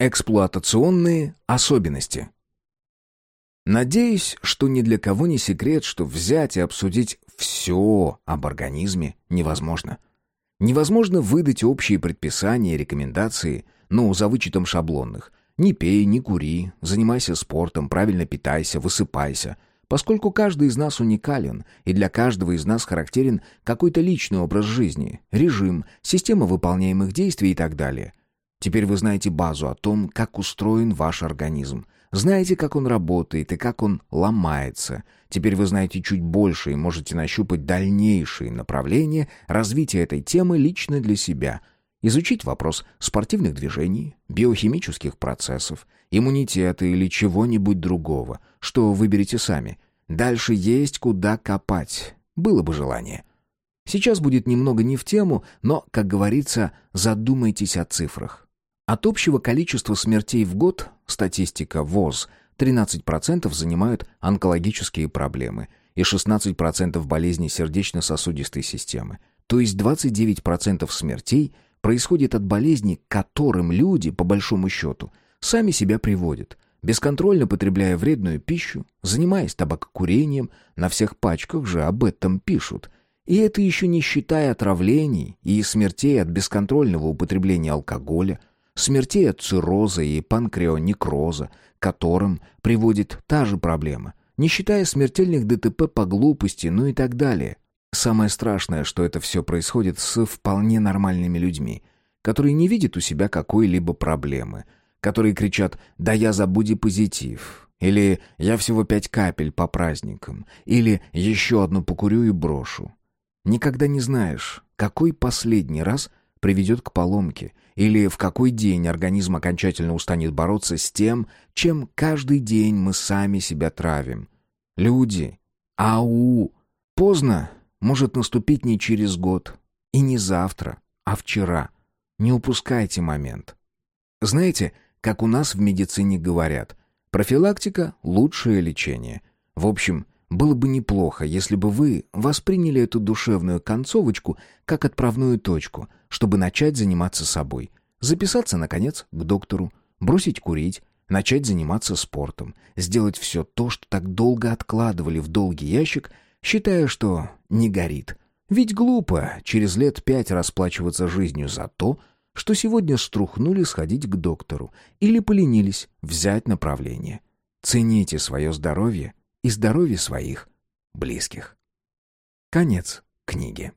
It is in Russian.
Эксплуатационные особенности. Надеюсь, что ни для кого не секрет, что взять и обсудить все об организме невозможно. Невозможно выдать общие предписания и рекомендации, ну, за вычетом шаблонных. Не пей, не кури, занимайся спортом, правильно питайся, высыпайся. Поскольку каждый из нас уникален, и для каждого из нас характерен какой-то личный образ жизни, режим, система выполняемых действий и так далее. Теперь вы знаете базу о том, как устроен ваш организм. Знаете, как он работает и как он ломается. Теперь вы знаете чуть больше и можете нащупать дальнейшие направления развития этой темы лично для себя. Изучить вопрос спортивных движений, биохимических процессов, иммунитета или чего-нибудь другого, что выберете сами. Дальше есть куда копать. Было бы желание. Сейчас будет немного не в тему, но, как говорится, задумайтесь о цифрах. От общего количества смертей в год, статистика ВОЗ, 13% занимают онкологические проблемы и 16% болезней сердечно-сосудистой системы. То есть 29% смертей происходит от болезней, к которым люди, по большому счету, сами себя приводят, бесконтрольно потребляя вредную пищу, занимаясь табакокурением, на всех пачках же об этом пишут. И это еще не считая отравлений и смертей от бесконтрольного употребления алкоголя – смертей от цирроза и панкреонекроза, которым приводит та же проблема, не считая смертельных ДТП по глупости, ну и так далее. Самое страшное, что это все происходит с вполне нормальными людьми, которые не видят у себя какой-либо проблемы, которые кричат «да я забуди позитив», или «я всего пять капель по праздникам», или «еще одну покурю и брошу». Никогда не знаешь, какой последний раз приведет к поломке – или в какой день организм окончательно устанет бороться с тем, чем каждый день мы сами себя травим. Люди, ау, поздно может наступить не через год и не завтра, а вчера. Не упускайте момент. Знаете, как у нас в медицине говорят, профилактика – лучшее лечение. В общем, было бы неплохо, если бы вы восприняли эту душевную концовочку как отправную точку, чтобы начать заниматься собой. Записаться, наконец, к доктору, бросить курить, начать заниматься спортом, сделать все то, что так долго откладывали в долгий ящик, считая, что не горит. Ведь глупо через лет пять расплачиваться жизнью за то, что сегодня струхнули сходить к доктору или поленились взять направление. Цените свое здоровье и здоровье своих близких. Конец книги.